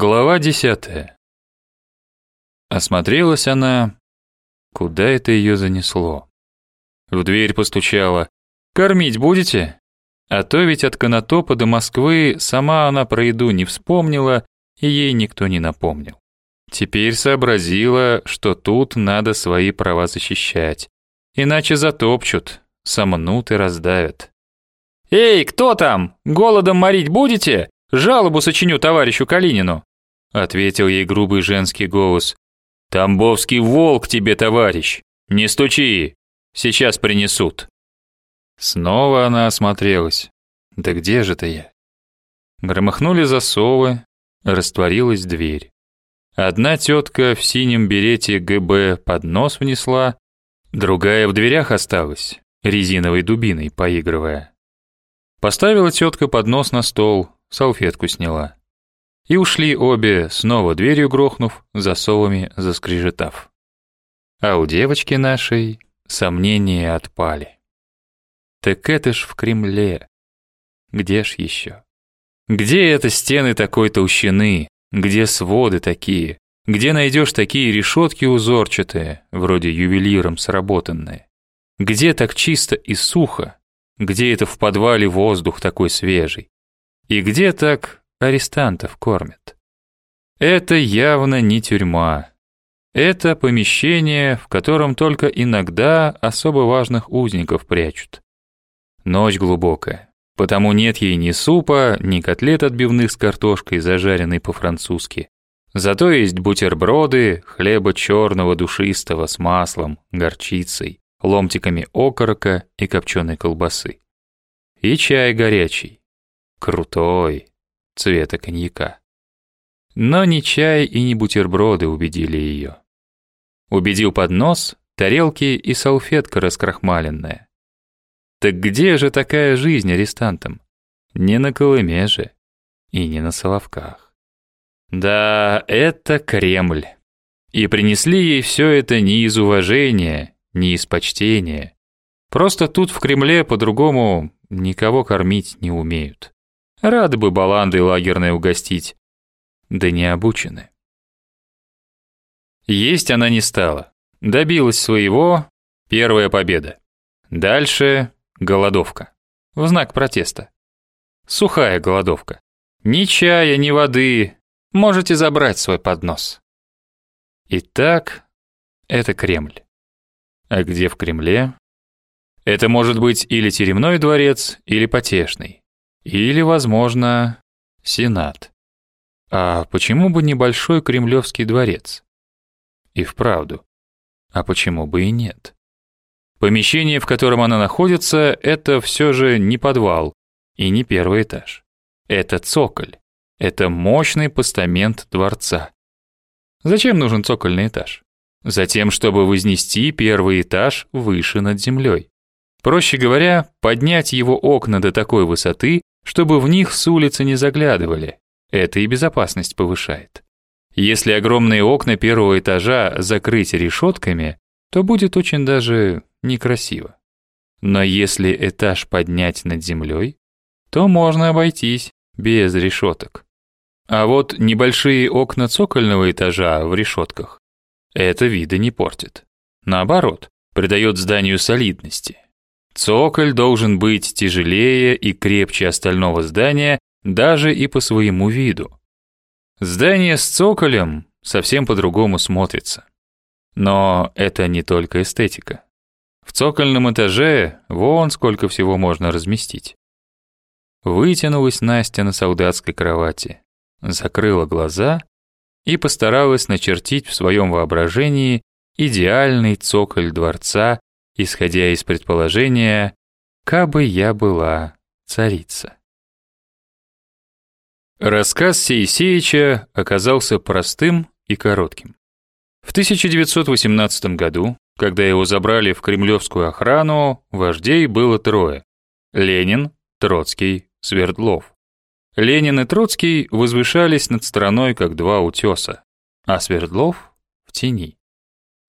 Глава десятая. Осмотрелась она, куда это ее занесло. В дверь постучала. «Кормить будете?» А то ведь от Конотопа до Москвы сама она про еду не вспомнила, и ей никто не напомнил. Теперь сообразила, что тут надо свои права защищать. Иначе затопчут, сомнут и раздавят. «Эй, кто там? Голодом морить будете? Жалобу сочиню товарищу Калинину», ответил ей грубый женский голос. Тамбовский волк тебе, товарищ. Не стучи. Сейчас принесут. Снова она осмотрелась. Да где же ты я? Громыхнули засовы, растворилась дверь. Одна тетка в синем берете ГБ под нос внесла, другая в дверях осталась, резиновой дубиной поигрывая. Поставила тетка поднос на стол, салфетку сняла. И ушли обе, снова дверью грохнув, засовами заскрежетав. А у девочки нашей сомнения отпали. Так это ж в Кремле. Где ж еще? Где это стены такой толщины? Где своды такие? Где найдешь такие решетки узорчатые, вроде ювелиром сработанные? Где так чисто и сухо? Где это в подвале воздух такой свежий? И где так арестантов кормят? Это явно не тюрьма. Это помещение, в котором только иногда особо важных узников прячут. Ночь глубокая, потому нет ей ни супа, ни котлет отбивных с картошкой, зажаренной по-французски. Зато есть бутерброды, хлеба черного душистого с маслом, горчицей, ломтиками окорока и копченой колбасы. И чай горячий. Крутой, цвета коньяка. Но ни чай и ни бутерброды убедили ее. Убедил поднос, тарелки и салфетка раскрахмаленная. Так где же такая жизнь арестантам? Не на Колыме же и не на Соловках. Да, это Кремль. И принесли ей все это не из уважения, не из почтения. Просто тут в Кремле по-другому никого кормить не умеют. Рады бы баландой лагерной угостить, да не обучены. Есть она не стала. Добилась своего, первая победа. Дальше голодовка. В знак протеста. Сухая голодовка. Ни чая, ни воды. Можете забрать свой поднос. Итак, это Кремль. А где в Кремле? Это может быть или тюремной дворец, или потешный. Или, возможно, Сенат. А почему бы небольшой Кремлевский дворец? И вправду. А почему бы и нет? Помещение, в котором она находится, это все же не подвал и не первый этаж. Это цоколь. Это мощный постамент дворца. Зачем нужен цокольный этаж? Затем, чтобы вознести первый этаж выше над землей. Проще говоря, поднять его окна до такой высоты, чтобы в них с улицы не заглядывали. Это и безопасность повышает. Если огромные окна первого этажа закрыть решетками, то будет очень даже некрасиво. Но если этаж поднять над землей, то можно обойтись без решеток. А вот небольшие окна цокольного этажа в решетках это вида не портит. Наоборот, придает зданию солидности. Цоколь должен быть тяжелее и крепче остального здания даже и по своему виду. Здание с цоколем совсем по-другому смотрится. Но это не только эстетика. В цокольном этаже вон сколько всего можно разместить. Вытянулась Настя на солдатской кровати, закрыла глаза и постаралась начертить в своем воображении идеальный цоколь дворца исходя из предположения «кабы я была царица». Рассказ Сеисеича оказался простым и коротким. В 1918 году, когда его забрали в кремлевскую охрану, вождей было трое – Ленин, Троцкий, Свердлов. Ленин и Троцкий возвышались над страной как два утеса, а Свердлов – в тени.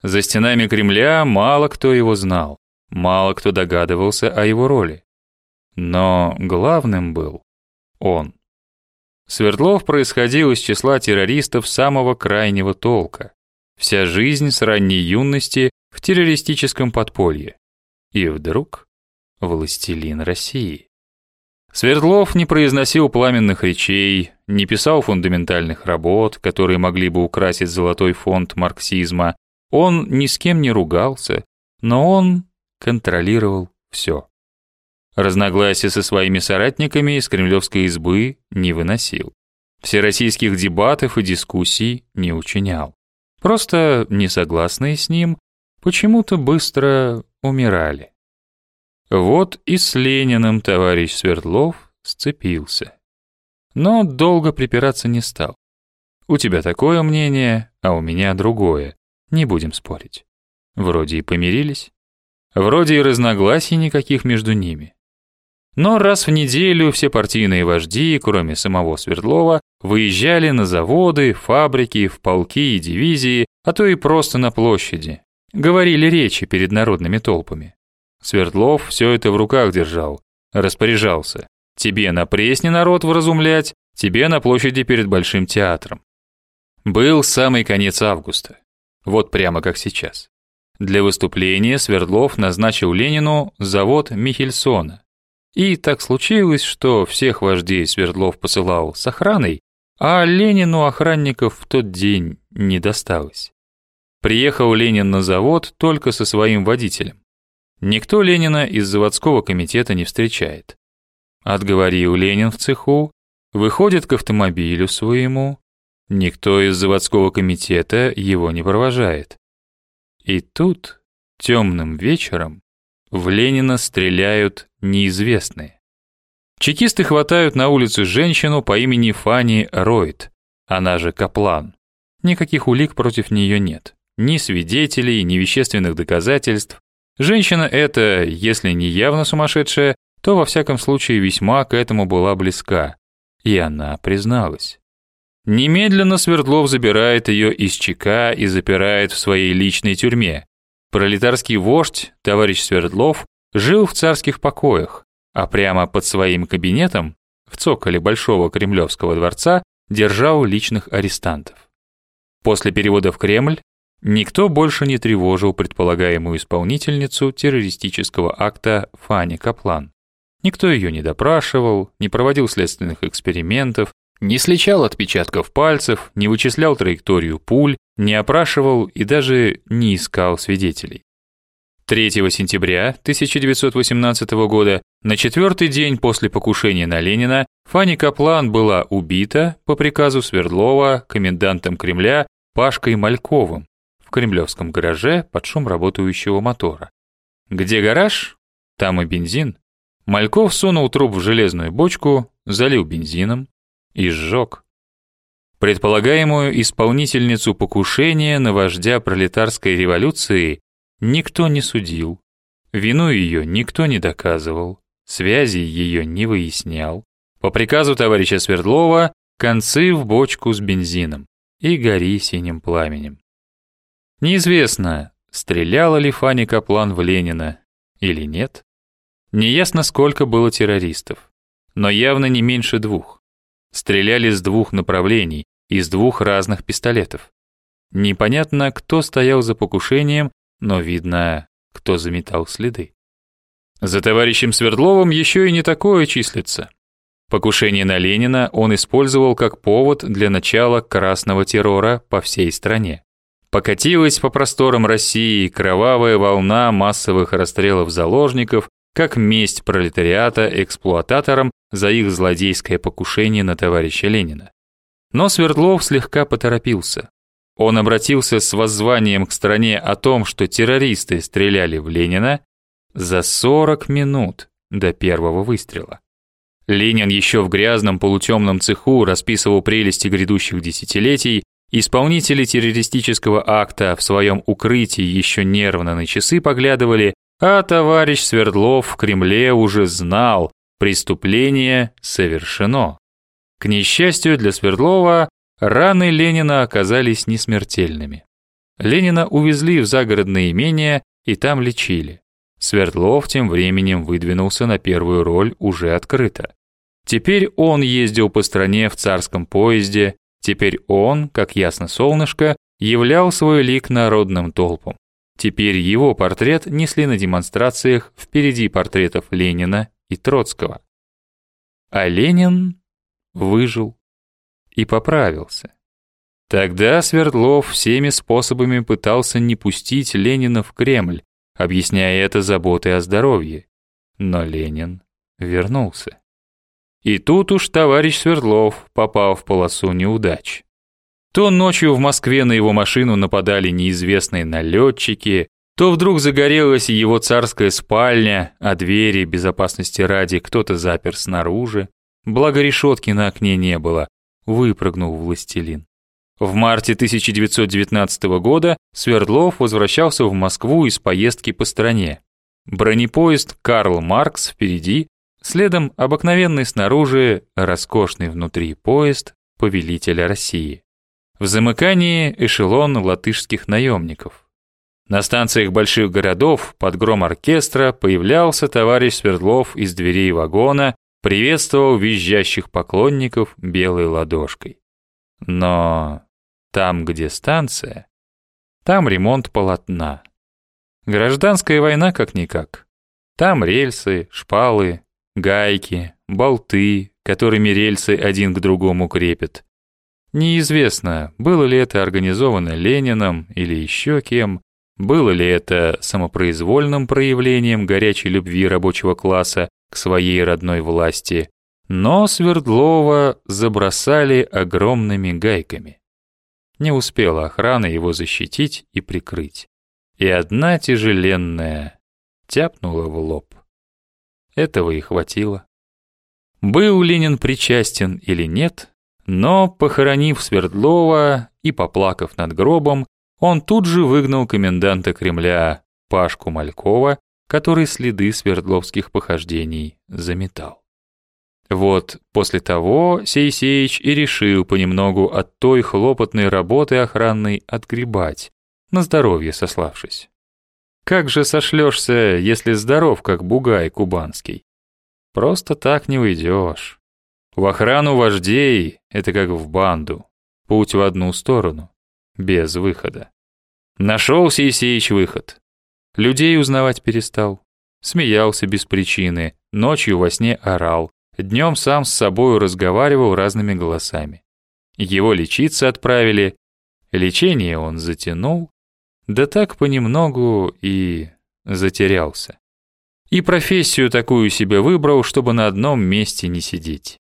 За стенами Кремля мало кто его знал, мало кто догадывался о его роли. Но главным был он. Свердлов происходил из числа террористов самого крайнего толка. Вся жизнь с ранней юности в террористическом подполье. И вдруг властелин России. Свердлов не произносил пламенных речей, не писал фундаментальных работ, которые могли бы украсить золотой фонд марксизма. Он ни с кем не ругался, но он контролировал все. Разногласия со своими соратниками из кремлевской избы не выносил. Всероссийских дебатов и дискуссий не учинял. Просто несогласные с ним почему-то быстро умирали. Вот и с Лениным товарищ Свердлов сцепился. Но долго припираться не стал. У тебя такое мнение, а у меня другое. Не будем спорить. Вроде и помирились. Вроде и разногласий никаких между ними. Но раз в неделю все партийные вожди, кроме самого Свердлова, выезжали на заводы, фабрики, в полки и дивизии, а то и просто на площади. Говорили речи перед народными толпами. Свердлов все это в руках держал, распоряжался. Тебе на пресне народ вразумлять, тебе на площади перед Большим театром. Был самый конец августа. Вот прямо как сейчас. Для выступления Свердлов назначил Ленину завод Михельсона. И так случилось, что всех вождей Свердлов посылал с охраной, а Ленину охранников в тот день не досталось. Приехал Ленин на завод только со своим водителем. Никто Ленина из заводского комитета не встречает. Отговорил Ленин в цеху, выходит к автомобилю своему. Никто из заводского комитета его не провожает. И тут, темным вечером, в Ленина стреляют неизвестные. Чекисты хватают на улице женщину по имени Фанни Ройд, она же Каплан. Никаких улик против нее нет. Ни свидетелей, ни вещественных доказательств. Женщина эта, если не явно сумасшедшая, то во всяком случае весьма к этому была близка. И она призналась. Немедленно Свердлов забирает ее из ЧК и запирает в своей личной тюрьме. Пролетарский вождь, товарищ Свердлов, жил в царских покоях, а прямо под своим кабинетом, в цоколе Большого Кремлевского дворца, держал личных арестантов. После перевода в Кремль Никто больше не тревожил предполагаемую исполнительницу террористического акта Фани Каплан. Никто ее не допрашивал, не проводил следственных экспериментов, не сличал отпечатков пальцев, не вычислял траекторию пуль, не опрашивал и даже не искал свидетелей. 3 сентября 1918 года, на четвертый день после покушения на Ленина, Фани Каплан была убита по приказу Свердлова комендантом Кремля Пашкой Мальковым, в кремлевском гараже под шум работающего мотора. Где гараж? Там и бензин. Мальков сунул труп в железную бочку, залил бензином и сжег. Предполагаемую исполнительницу покушения на вождя пролетарской революции никто не судил. Вину ее никто не доказывал, связи ее не выяснял. По приказу товарища Свердлова концы в бочку с бензином и гори синим пламенем. Неизвестно, стреляла ли Фанни Каплан в Ленина или нет. Неясно, сколько было террористов, но явно не меньше двух. Стреляли с двух направлений, из двух разных пистолетов. Непонятно, кто стоял за покушением, но видно, кто заметал следы. За товарищем Свердловым еще и не такое числится. Покушение на Ленина он использовал как повод для начала красного террора по всей стране. Покатилась по просторам России кровавая волна массовых расстрелов заложников, как месть пролетариата эксплуататорам за их злодейское покушение на товарища Ленина. Но Свердлов слегка поторопился. Он обратился с воззванием к стране о том, что террористы стреляли в Ленина за 40 минут до первого выстрела. Ленин еще в грязном полутемном цеху расписывал прелести грядущих десятилетий Исполнители террористического акта в своем укрытии еще нервно на часы поглядывали, а товарищ Свердлов в Кремле уже знал, преступление совершено. К несчастью для Свердлова, раны Ленина оказались несмертельными. Ленина увезли в загородное имение и там лечили. Свердлов тем временем выдвинулся на первую роль уже открыто. Теперь он ездил по стране в царском поезде, теперь он, как ясно солнышко, являл свой лик народным толпам. Теперь его портрет несли на демонстрациях впереди портретов Ленина и Троцкого. А Ленин выжил и поправился. Тогда Свердлов всеми способами пытался не пустить Ленина в Кремль, объясняя это заботой о здоровье. Но Ленин вернулся. И тут уж товарищ Свердлов попал в полосу неудач. То ночью в Москве на его машину нападали неизвестные налетчики, то вдруг загорелась его царская спальня, а двери безопасности ради кто-то запер снаружи. Благо решетки на окне не было, выпрыгнул властелин. В марте 1919 года Свердлов возвращался в Москву из поездки по стране. Бронепоезд «Карл Маркс» впереди, следом обыкновенный снаружи, роскошный внутри поезд повелителя России. В замыкании эшелон латышских наемников. На станциях больших городов под гром оркестра появлялся товарищ Свердлов из дверей вагона, приветствовал визжащих поклонников белой ладошкой. Но там, где станция, там ремонт полотна. Гражданская война как-никак. Там рельсы, шпалы, гайки, болты, которыми рельсы один к другому крепят. Неизвестно, было ли это организовано Лениным или еще кем, было ли это самопроизвольным проявлением горячей любви рабочего класса к своей родной власти, но Свердлова забросали огромными гайками. Не успела охрана его защитить и прикрыть. И одна тяжеленная тяпнула в лоб. Этого и хватило. Был Ленин причастен или нет, но, похоронив Свердлова и поплакав над гробом, он тут же выгнал коменданта Кремля Пашку Малькова, который следы свердловских похождений заметал. Вот после того Сейсеич и решил понемногу от той хлопотной работы охранной отгребать, на здоровье сославшись. Как же сошлешься, если здоров, как бугай кубанский? Просто так не уйдешь. В охрану вождей — это как в банду. Путь в одну сторону, без выхода. Нашелся Исеич выход. Людей узнавать перестал. Смеялся без причины, ночью во сне орал, днем сам с собою разговаривал разными голосами. Его лечиться отправили. Лечение он затянул, да так понемногу и затерялся. И профессию такую себе выбрал, чтобы на одном месте не сидеть.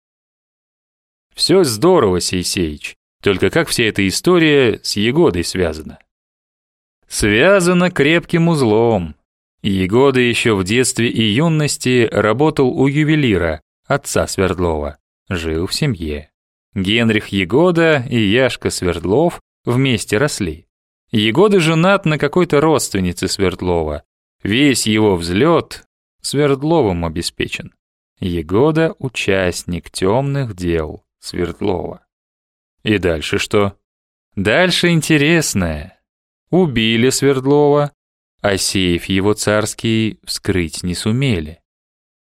Все здорово, Сейсеич. Только как вся эта история с Егодой связана? Связана крепким узлом. Егода еще в детстве и юности работал у ювелира, отца Свердлова. Жил в семье. Генрих Егода и Яшка Свердлов вместе росли. Егода женат на какой-то родственнице Свердлова. Весь его взлет Свердловым обеспечен. Егода — участник темных дел. Свердлова. И дальше что? Дальше интересное. Убили Свердлова, а сейф его царский вскрыть не сумели.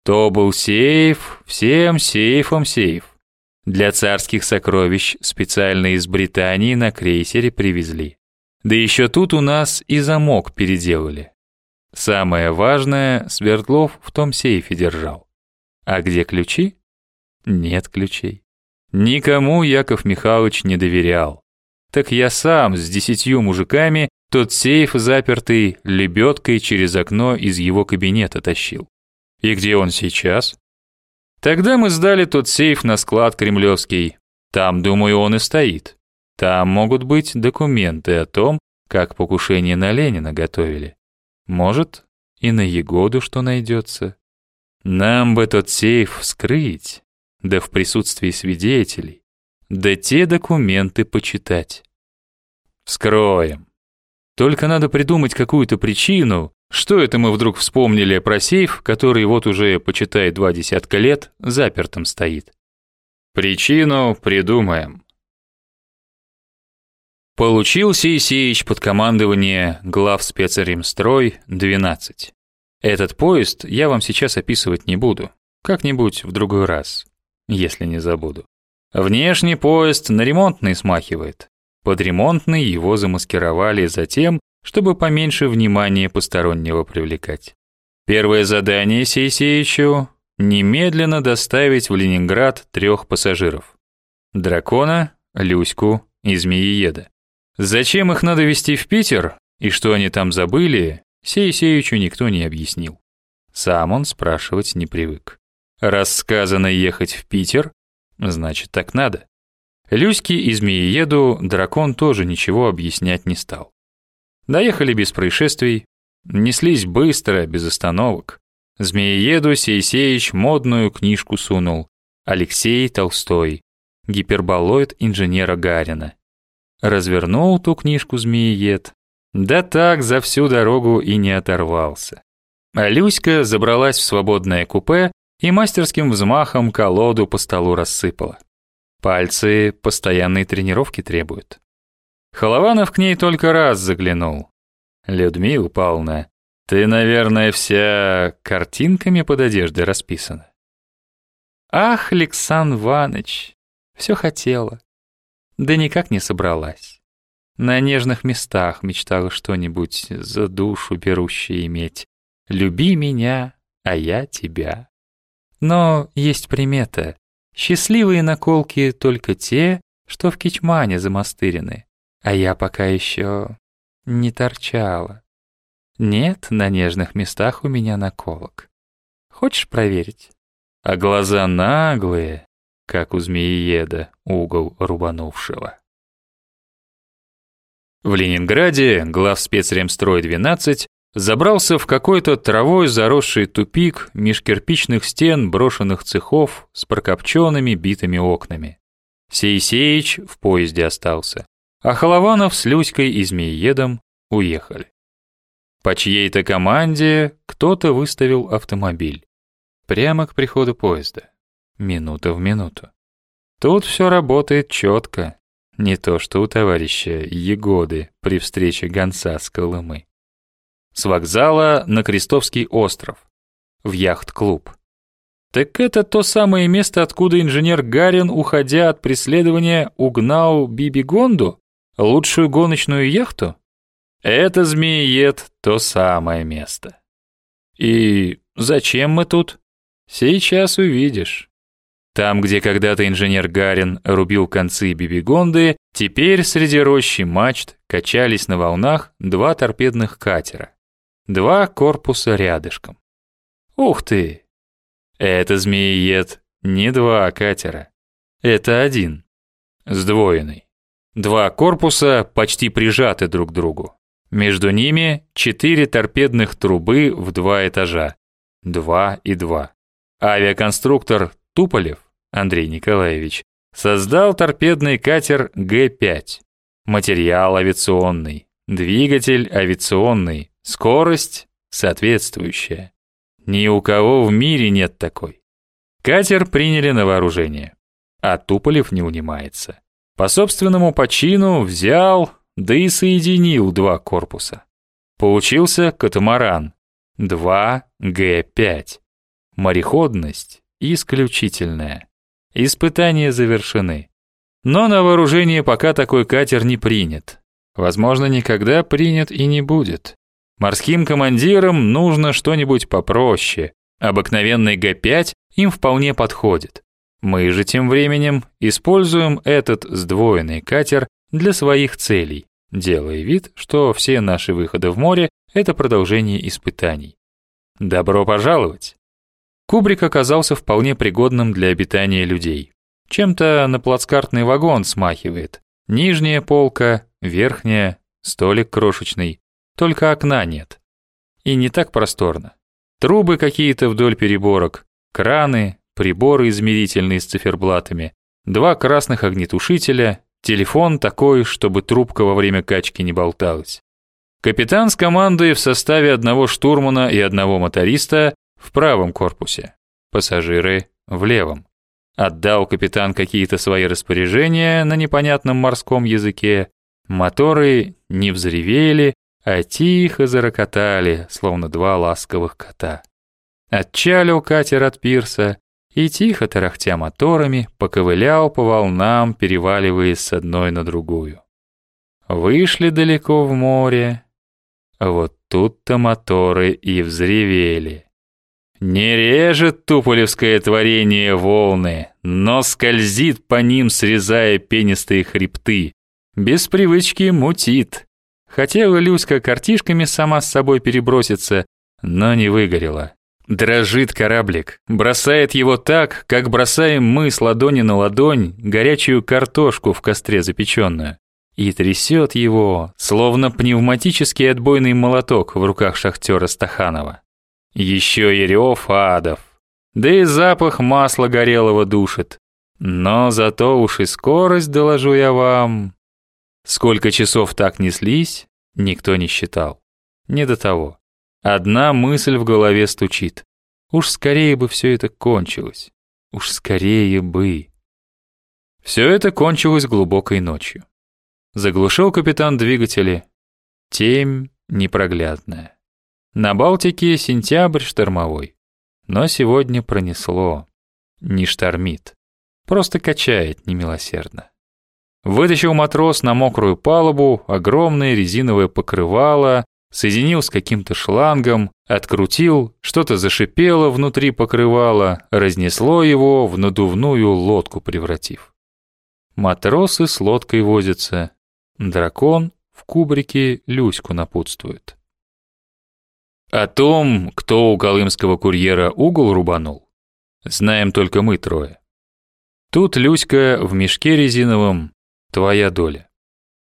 То был сейф, всем сейфом сейф. Для царских сокровищ специально из Британии на крейсере привезли. Да еще тут у нас и замок переделали. Самое важное, Свердлов в том сейфе держал. А где ключи? Нет ключей. Никому Яков Михайлович не доверял. Так я сам с десятью мужиками тот сейф запертый лебедкой через окно из его кабинета тащил. И где он сейчас? Тогда мы сдали тот сейф на склад кремлевский. Там, думаю, он и стоит. Там могут быть документы о том, как покушение на Ленина готовили. Может, и на Егоду что найдется. Нам бы тот сейф вскрыть, да в присутствии свидетелей, да те документы почитать. Вскроем. Только надо придумать какую-то причину, что это мы вдруг вспомнили про сейф, который вот уже, почитай, два десятка лет, запертым стоит. Причину придумаем. Получился Исеич под командование глав спецремстрой 12. Этот поезд я вам сейчас описывать не буду, как-нибудь в другой раз. Если не забуду. Внешний поезд на ремонтный смахивает. Под ремонтный его замаскировали за тем, чтобы поменьше внимания постороннего привлекать. Первое задание Сейсеичу — немедленно доставить в Ленинград трех пассажиров. Дракона, Люську и Змеиеда. Зачем их надо везти в Питер и что они там забыли, Сейсеичу никто не объяснил. Сам он спрашивать не привык. Раз сказано ехать в Питер, значит так надо. Люське и Змеиеду дракон тоже ничего объяснять не стал. Доехали без происшествий, неслись быстро, без остановок. Змеиеду Сейсеич модную книжку сунул. Алексей Толстой. Гиперболоид инженера Гарина. Развернул ту книжку Змеиед. Да так за всю дорогу и не оторвался. А Люська забралась в свободное купе и мастерским взмахом колоду по столу рассыпала. Пальцы постоянной тренировки требуют. Холованов к ней только раз заглянул. «Людмила Павловна, ты, наверное, вся картинками под одеждой расписана?» «Ах, Александр Иванович, все хотела, да никак не собралась. На нежных местах мечтала что-нибудь за душу берущее иметь. Люби меня, а я тебя. Но есть примета. Счастливые наколки только те, что в кичмане замастырены. А я пока еще не торчала. Нет на нежных местах у меня наколок. Хочешь проверить? А глаза наглые, как у змеиеда, угол рубанувшего. В Ленинграде главспецремстрой 12 забрался в какой-то травой заросший тупик меж кирпичных стен брошенных цехов с прокопченными битыми окнами. Сейсеич в поезде остался, а Холованов с Люськой и Змеиедом уехали. По чьей-то команде кто-то выставил автомобиль. Прямо к приходу поезда. Минута в минуту. Тут все работает четко. Не то что у товарища Егоды при встрече гонца с Колымы. С вокзала на Крестовский остров. В яхт-клуб. Так это то самое место, откуда инженер Гарин, уходя от преследования, угнал Биби Гонду, лучшую гоночную яхту? Это змеиед то самое место. И зачем мы тут? Сейчас увидишь. Там, где когда-то инженер Гарин рубил концы Бибигонды, теперь среди рощи мачт качались на волнах два торпедных катера. Два корпуса рядышком. Ух ты! Это змеиед не два катера. Это один. Сдвоенный. Два корпуса почти прижаты друг к другу. Между ними четыре торпедных трубы в два этажа. Два и два. Авиаконструктор Туполев Андрей Николаевич создал торпедный катер Г-5. Материал авиационный, двигатель авиационный, Скорость соответствующая. Ни у кого в мире нет такой. Катер приняли на вооружение. А Туполев не унимается. По собственному почину взял, да и соединил два корпуса. Получился катамаран 2Г5. Мореходность исключительная. Испытания завершены. Но на вооружение пока такой катер не принят. Возможно, никогда принят и не будет. Морским командирам нужно что-нибудь попроще. Обыкновенный Г-5 им вполне подходит. Мы же тем временем используем этот сдвоенный катер для своих целей, делая вид, что все наши выходы в море это продолжение испытаний. Добро пожаловать. Кубрик оказался вполне пригодным для обитания людей. Чем-то на плацкартный вагон смахивает. Нижняя полка, верхняя, столик крошечный. Только окна нет. И не так просторно. Трубы какие-то вдоль переборок, краны, приборы измерительные с циферблатами, два красных огнетушителя, телефон такой, чтобы трубка во время качки не болталась. Капитан с командой в составе одного штурмана и одного моториста в правом корпусе, пассажиры в левом. Отдал капитан какие-то свои распоряжения на непонятном морском языке, моторы не взревели, а тихо зарокотали, словно два ласковых кота. Отчалил катер от пирса и, тихо тарахтя моторами, поковылял по волнам, переваливаясь с одной на другую. Вышли далеко в море. Вот тут-то моторы и взревели. Не режет туполевское творение волны, но скользит по ним, срезая пенистые хребты. Без привычки мутит. Хотела Люська картишками сама с собой переброситься, но не выгорела. Дрожит кораблик, бросает его так, как бросаем мы с ладони на ладонь горячую картошку в костре запеченную. И трясет его, словно пневматический отбойный молоток в руках шахтера Стаханова. Еще и рев адов. Да и запах масла горелого душит. Но зато уж и скорость, доложу я вам. Сколько часов так неслись, никто не считал. Не до того. Одна мысль в голове стучит. Уж скорее бы все это кончилось. Уж скорее бы. Все это кончилось глубокой ночью. Заглушил капитан двигатели. Темь непроглядная. На Балтике сентябрь штормовой. Но сегодня пронесло. Не штормит. Просто качает немилосердно. Вытащил матрос на мокрую палубу огромное резиновое покрывало, соединил с каким-то шлангом, открутил, что-то зашипело внутри покрывала, разнесло его в надувную лодку превратив. Матросы с лодкой возятся. Дракон в кубрике Люську напутствует. О том, кто у колымского курьера угол рубанул, знаем только мы трое. Тут Люська в мешке резиновом, твоя доля.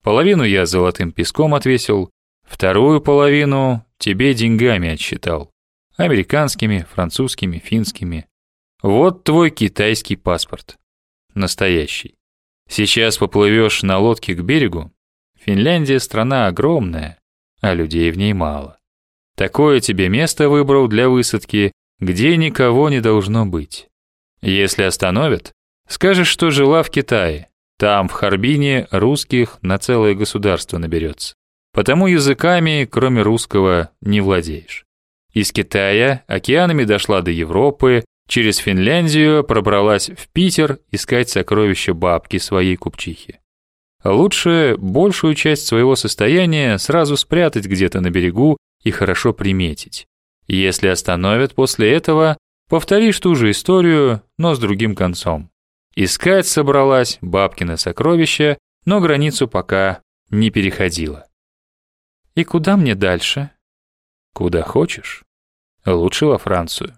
Половину я золотым песком отвесил, Вторую половину тебе деньгами отсчитал. Американскими, французскими, финскими. Вот твой китайский паспорт. Настоящий. Сейчас поплывешь на лодке к берегу. Финляндия страна огромная, а людей в ней мало. Такое тебе место выбрал для высадки, где никого не должно быть. Если остановят, скажешь, что жила в Китае. Там, в Харбине, русских на целое государство наберется. Потому языками, кроме русского, не владеешь. Из Китая океанами дошла до Европы, через Финляндию пробралась в Питер искать сокровища бабки своей купчихи. Лучше большую часть своего состояния сразу спрятать где-то на берегу и хорошо приметить. Если остановят после этого, повторишь ту же историю, но с другим концом. Искать собралась бабкина сокровища, но границу пока не переходила. И куда мне дальше? Куда хочешь. Лучше во Францию.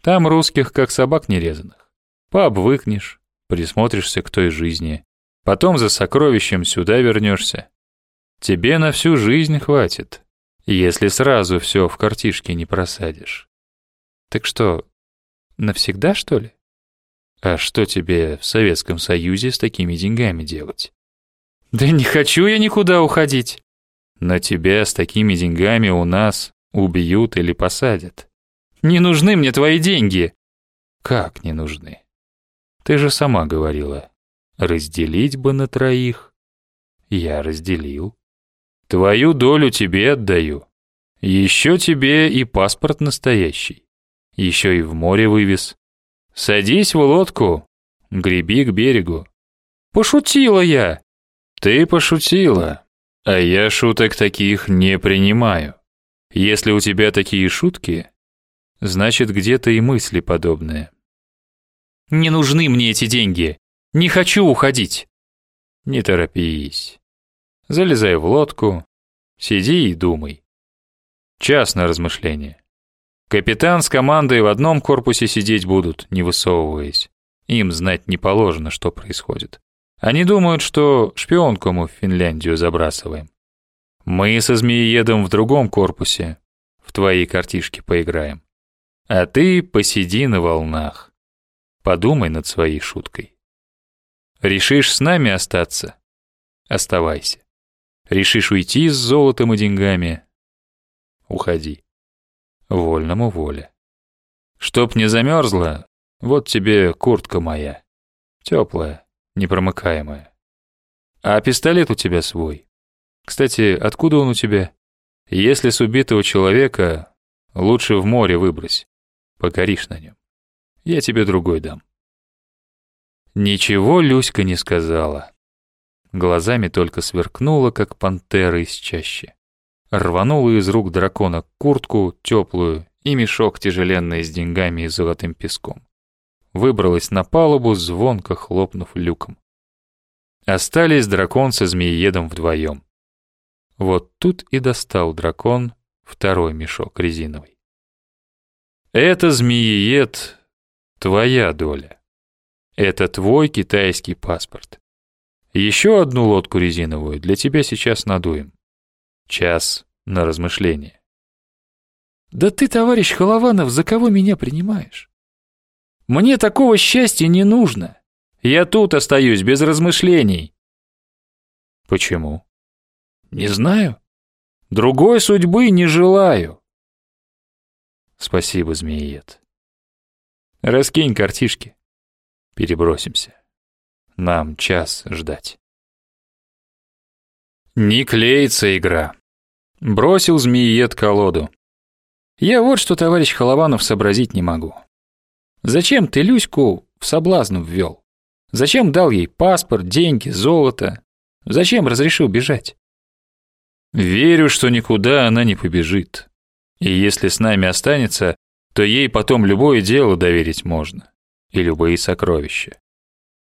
Там русских как собак нерезанных. Пообвыкнешь, присмотришься к той жизни. Потом за сокровищем сюда вернешься. Тебе на всю жизнь хватит, если сразу все в картишке не просадишь. Так что, навсегда, что ли? А что тебе в Советском Союзе с такими деньгами делать? Да не хочу я никуда уходить. Но тебя с такими деньгами у нас убьют или посадят. Не нужны мне твои деньги. Как не нужны? Ты же сама говорила, разделить бы на троих. Я разделил. Твою долю тебе отдаю. Еще тебе и паспорт настоящий. Еще и в море вывез. Садись в лодку, греби к берегу. Пошутила я. Ты пошутила. А я шуток таких не принимаю. Если у тебя такие шутки, значит, где-то и мысли подобные. Не нужны мне эти деньги. Не хочу уходить. Не торопись. Залезай в лодку, сиди и думай. Час на размышление. Капитан с командой в одном корпусе сидеть будут, не высовываясь. Им знать не положено, что происходит. Они думают, что шпионку мы в Финляндию забрасываем. Мы со змеиедом в другом корпусе. В твои картишки поиграем. А ты посиди на волнах. Подумай над своей шуткой. Решишь с нами остаться? Оставайся. Решишь уйти с золотом и деньгами? Уходи. Вольному воля. Чтоб не замерзла, вот тебе куртка моя. Теплая непромыкаемая. А пистолет у тебя свой. Кстати, откуда он у тебя? Если с убитого человека, лучше в море выбрось. Покоришь на нем. Я тебе другой дам». Ничего Люська не сказала. Глазами только сверкнула, как пантера из чащи. Рванула из рук дракона куртку теплую и мешок тяжеленный с деньгами и золотым песком. Выбралась на палубу, звонко хлопнув люком. Остались дракон со змеиедом вдвоем. Вот тут и достал дракон второй мешок резиновый. Это змеиед твоя доля. Это твой китайский паспорт. Еще одну лодку резиновую для тебя сейчас надуем. Час на размышление. Да ты, товарищ Холованов, за кого меня принимаешь? Мне такого счастья не нужно. Я тут остаюсь без размышлений. Почему? Не знаю. Другой судьбы не желаю. Спасибо, змеиед. Раскинь картишки. Перебросимся. Нам час ждать. Не клеится игра. Бросил змеиед колоду. Я вот что, товарищ Холованов, сообразить не могу. Зачем ты Люську в соблазн ввел? Зачем дал ей паспорт, деньги, золото? Зачем разрешил бежать? Верю, что никуда она не побежит. И если с нами останется, то ей потом любое дело доверить можно. И любые сокровища.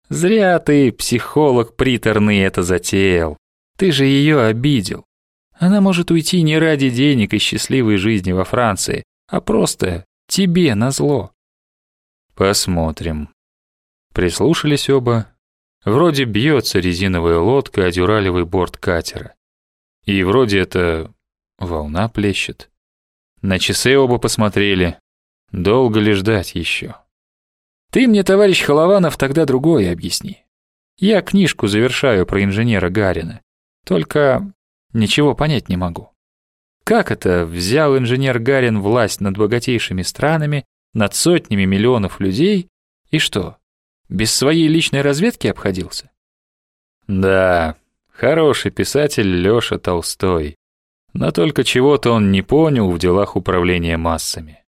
Зря ты, психолог приторный, это затеял. Ты же ее обидел. Она может уйти не ради денег и счастливой жизни во Франции, а просто тебе назло. Посмотрим. Прислушались оба. Вроде бьется резиновая лодка о дюралевый борт катера. И вроде это волна плещет. На часы оба посмотрели. Долго ли ждать еще? Ты мне, товарищ Холованов, тогда другое объясни. Я книжку завершаю про инженера Гарина. Только ничего понять не могу. Как это взял инженер Гарин власть над богатейшими странами, над сотнями миллионов людей, и что, без своей личной разведки обходился? Да, хороший писатель Лёша Толстой. Но только чего-то он не понял в делах управления массами.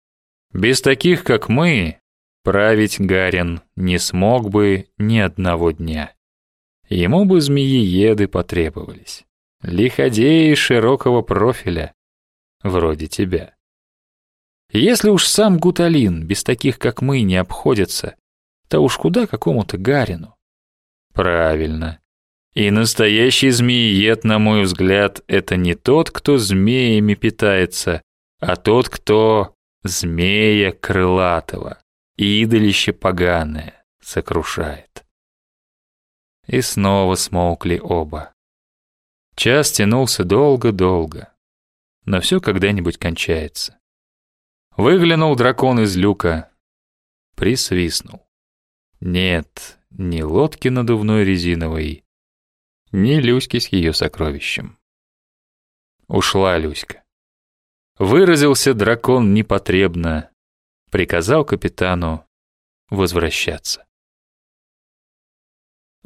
Без таких, как мы, править Гарин не смог бы ни одного дня. Ему бы змеиеды потребовались. Лиходеи широкого профиля, вроде тебя. Если уж сам Гуталин без таких, как мы, не обходится, то уж куда какому-то Гарину. Правильно. И настоящий змеиед, на мой взгляд, это не тот, кто змеями питается, а тот, кто змея крылатого, идолище поганое, сокрушает. И снова смолкли оба. Час тянулся долго-долго, но все когда-нибудь кончается. Выглянул дракон из люка, присвистнул. Нет, ни лодки надувной резиновой, ни Люськи с ее сокровищем. Ушла Люська. Выразился дракон непотребно, приказал капитану возвращаться.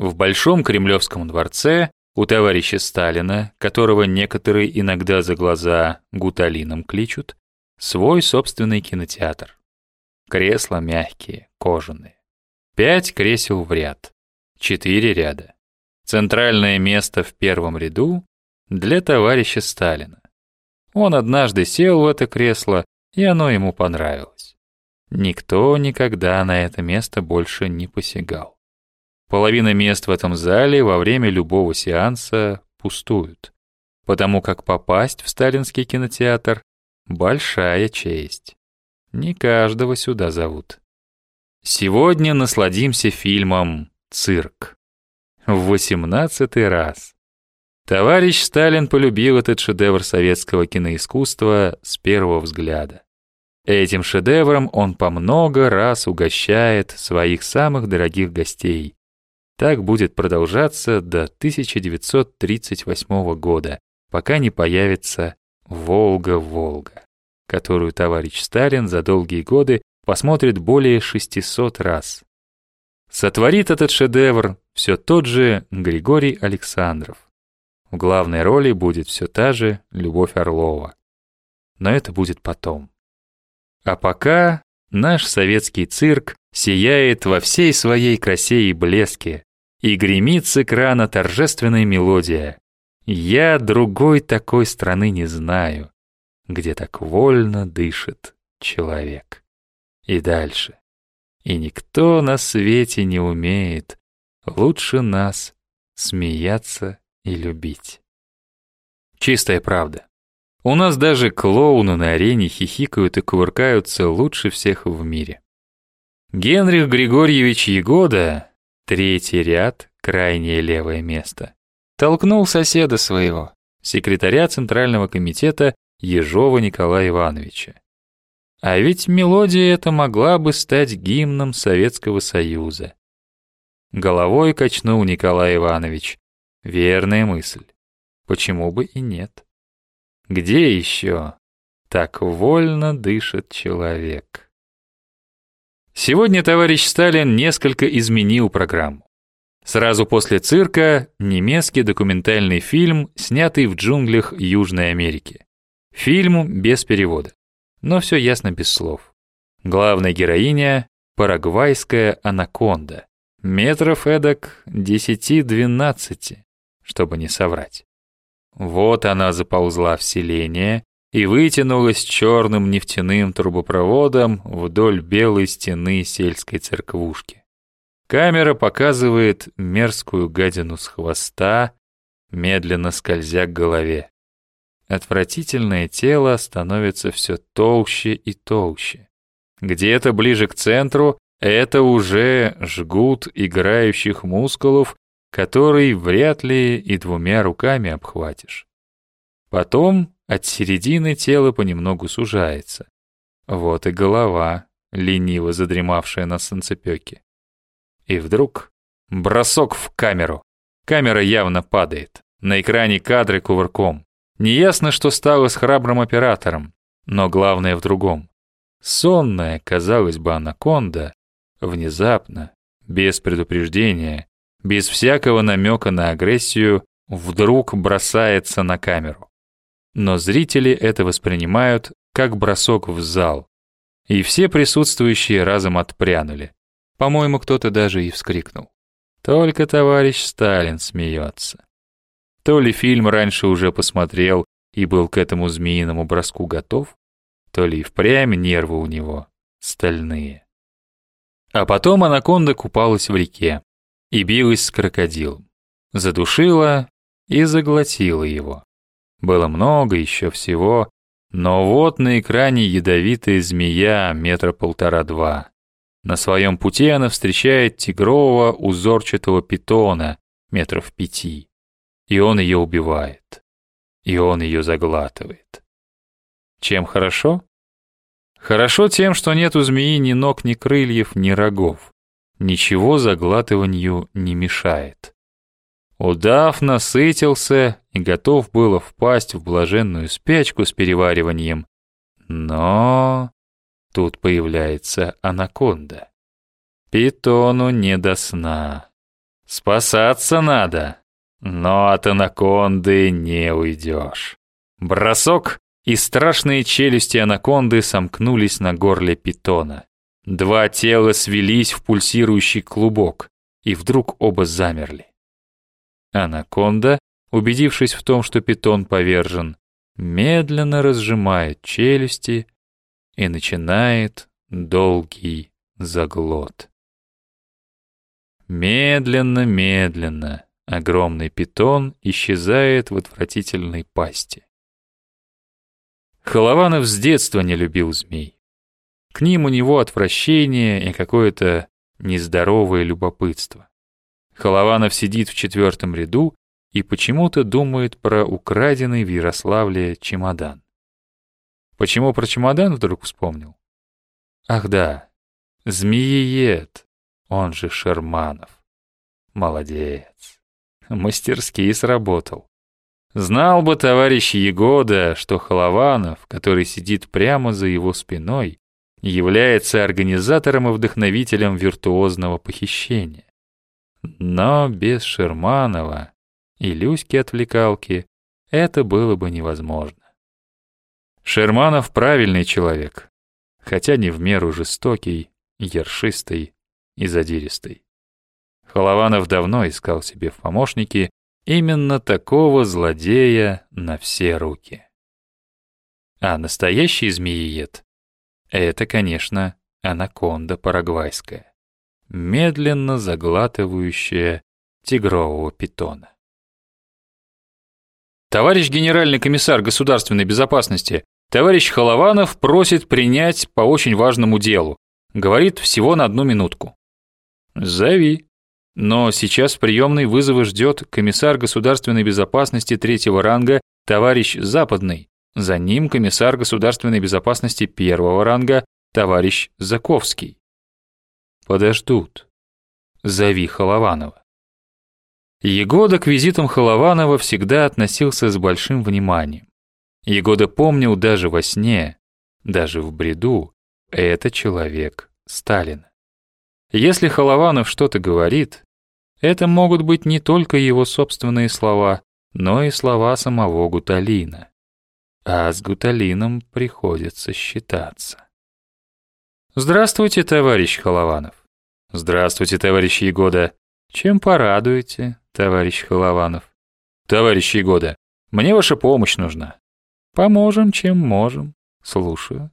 В Большом Кремлевском дворце у товарища Сталина, которого некоторые иногда за глаза гуталином кличут, свой собственный кинотеатр. Кресла мягкие, кожаные. Пять кресел в ряд. Четыре ряда. Центральное место в первом ряду для товарища Сталина. Он однажды сел в это кресло, и оно ему понравилось. Никто никогда на это место больше не посягал. Половина мест в этом зале во время любого сеанса пустуют, потому как попасть в сталинский кинотеатр — большая честь. Не каждого сюда зовут. Сегодня насладимся фильмом «Цирк». В восемнадцатый раз. Товарищ Сталин полюбил этот шедевр советского киноискусства с первого взгляда. Этим шедевром он по много раз угощает своих самых дорогих гостей, так будет продолжаться до 1938 года, пока не появится «Волга-Волга», которую товарищ Сталин за долгие годы посмотрит более 600 раз. Сотворит этот шедевр все тот же Григорий Александров. В главной роли будет все та же Любовь Орлова. Но это будет потом. А пока наш советский цирк сияет во всей своей красе и блеске, и гремит с экрана торжественная мелодия. Я другой такой страны не знаю, где так вольно дышит человек. И дальше. И никто на свете не умеет лучше нас смеяться и любить. Чистая правда. У нас даже клоуны на арене хихикают и кувыркаются лучше всех в мире. Генрих Григорьевич Егода, третий ряд, крайнее левое место, толкнул соседа своего, секретаря Центрального комитета Ежова Николая Ивановича. А ведь мелодия эта могла бы стать гимном Советского Союза. Головой качнул Николай Иванович. Верная мысль. Почему бы и нет? Где еще так вольно дышит человек? Сегодня товарищ Сталин несколько изменил программу. Сразу после цирка немецкий документальный фильм, снятый в джунглях Южной Америки. Фильм без перевода, но все ясно без слов. Главная героиня – парагвайская анаконда, метров эдак 10-12, чтобы не соврать. Вот она заползла в селение и вытянулась черным нефтяным трубопроводом вдоль белой стены сельской церквушки. Камера показывает мерзкую гадину с хвоста, медленно скользя к голове. Отвратительное тело становится все толще и толще. Где-то ближе к центру это уже жгут играющих мускулов который вряд ли и двумя руками обхватишь. Потом от середины тело понемногу сужается. Вот и голова, лениво задремавшая на солнцепёке. И вдруг бросок в камеру. Камера явно падает. На экране кадры кувырком. Неясно, что стало с храбрым оператором, но главное в другом. Сонная, казалось бы, анаконда внезапно, без предупреждения, без всякого намека на агрессию, вдруг бросается на камеру. Но зрители это воспринимают как бросок в зал. И все присутствующие разом отпрянули. По-моему, кто-то даже и вскрикнул. Только товарищ Сталин смеется. То ли фильм раньше уже посмотрел и был к этому змеиному броску готов, то ли и впрямь нервы у него стальные. А потом анаконда купалась в реке и билась с крокодилом. Задушила и заглотила его. Было много еще всего, но вот на экране ядовитая змея метра полтора-два. На своем пути она встречает тигрового узорчатого питона метров пяти. И он ее убивает. И он ее заглатывает. Чем хорошо? Хорошо тем, что нет у змеи ни ног, ни крыльев, ни рогов ничего заглатыванию не мешает. Удав насытился и готов было впасть в блаженную спячку с перевариванием. Но тут появляется анаконда. Питону не до сна. Спасаться надо, но от анаконды не уйдешь. Бросок, и страшные челюсти анаконды сомкнулись на горле питона. Два тела свелись в пульсирующий клубок, и вдруг оба замерли. Анаконда, убедившись в том, что питон повержен, медленно разжимает челюсти и начинает долгий заглот. Медленно-медленно огромный питон исчезает в отвратительной пасти. Холованов с детства не любил змей. К ним у него отвращение и какое-то нездоровое любопытство. Холованов сидит в четвертом ряду и почему-то думает про украденный в Ярославле чемодан. Почему про чемодан вдруг вспомнил? Ах да, змеиед, он же Шерманов. Молодец. Мастерски сработал. Знал бы товарищ Егода, что Холованов, который сидит прямо за его спиной, является организатором и вдохновителем виртуозного похищения. Но без Шерманова и Люськи-отвлекалки это было бы невозможно. Шерманов правильный человек, хотя не в меру жестокий ершистой и задиристой. Холованов давно искал себе в помощники именно такого злодея на все руки. А настоящий змеиед — это, конечно, анаконда парагвайская, медленно заглатывающая тигрового питона. Товарищ генеральный комиссар государственной безопасности, товарищ Холованов просит принять по очень важному делу. Говорит всего на одну минутку. Зови. Но сейчас в приемной вызовы ждет комиссар государственной безопасности третьего ранга товарищ Западный. За ним комиссар государственной безопасности первого ранга товарищ Заковский. Подождут. Зови Холованова. Егода к визитам Холованова всегда относился с большим вниманием. Егода помнил даже во сне, даже в бреду, это человек Сталина. Если Холованов что-то говорит, это могут быть не только его собственные слова, но и слова самого Гуталина. А с Гуталином приходится считаться. Здравствуйте, товарищ Холованов. Здравствуйте, товарищ Егода. Чем порадуете? Товарищ Холованов. Товарищ Егода, мне ваша помощь нужна. Поможем, чем можем. Слушаю.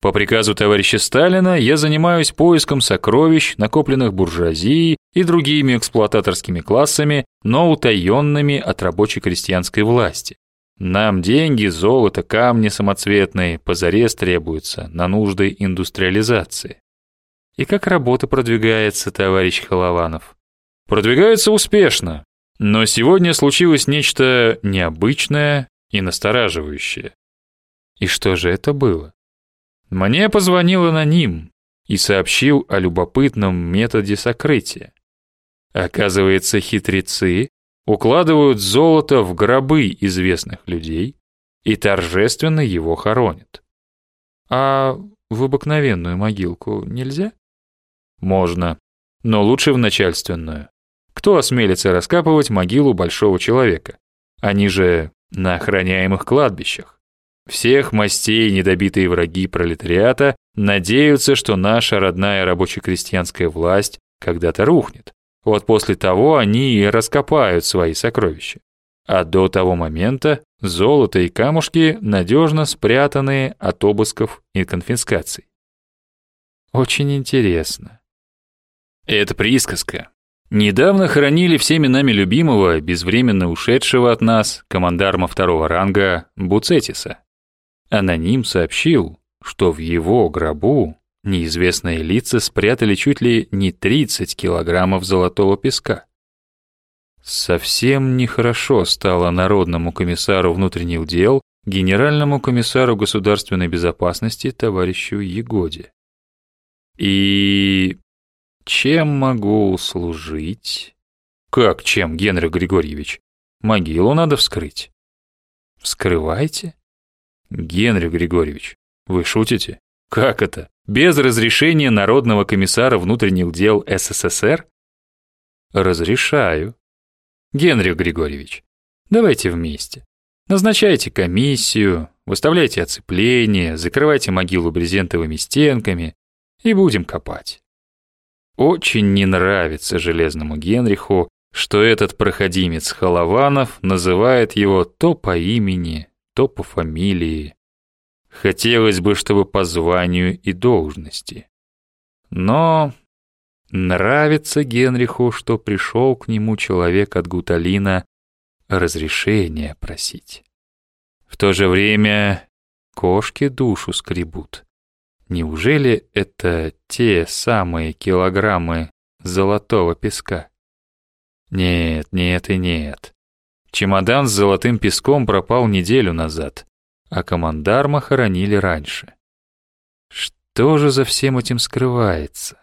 По приказу товарища Сталина я занимаюсь поиском сокровищ, накопленных буржуазией и другими эксплуататорскими классами, но утаенными от рабочей крестьянской власти. Нам деньги, золото, камни самоцветные позарез требуются на нужды индустриализации. И как работа продвигается, товарищ Холованов? Продвигается успешно, но сегодня случилось нечто необычное и настораживающее. И что же это было? Мне позвонил аноним и сообщил о любопытном методе сокрытия. Оказывается, хитрецы укладывают золото в гробы известных людей и торжественно его хоронят. А в обыкновенную могилку нельзя? Можно, но лучше в начальственную. Кто осмелится раскапывать могилу большого человека? Они же на охраняемых кладбищах. Всех мастей недобитые враги пролетариата надеются, что наша родная рабоче-крестьянская власть когда-то рухнет. Вот после того они и раскопают свои сокровища. А до того момента золото и камушки надежно спрятаны от обысков и конфискаций. Очень интересно. Это присказка. Недавно хоронили всеми нами любимого, безвременно ушедшего от нас, командарма второго ранга Буцетиса. Аноним сообщил, что в его гробу неизвестные лица спрятали чуть ли не 30 килограммов золотого песка. Совсем нехорошо стало народному комиссару внутренних дел, генеральному комиссару государственной безопасности товарищу Егоде. И чем могу служить? Как чем, Генрих Григорьевич? Могилу надо вскрыть. Вскрывайте? Генрих Григорьевич, вы шутите? Как это? Без разрешения Народного комиссара внутренних дел СССР? Разрешаю. Генрих Григорьевич, давайте вместе. Назначайте комиссию, выставляйте оцепление, закрывайте могилу брезентовыми стенками и будем копать. Очень не нравится Железному Генриху, что этот проходимец Холованов называет его то по имени, то по фамилии. Хотелось бы, чтобы по званию и должности. Но нравится Генриху, что пришел к нему человек от Гуталина разрешения просить. В то же время кошки душу скребут. Неужели это те самые килограммы золотого песка? Нет, нет и нет. Чемодан с золотым песком пропал неделю назад, а командарма хоронили раньше. Что же за всем этим скрывается?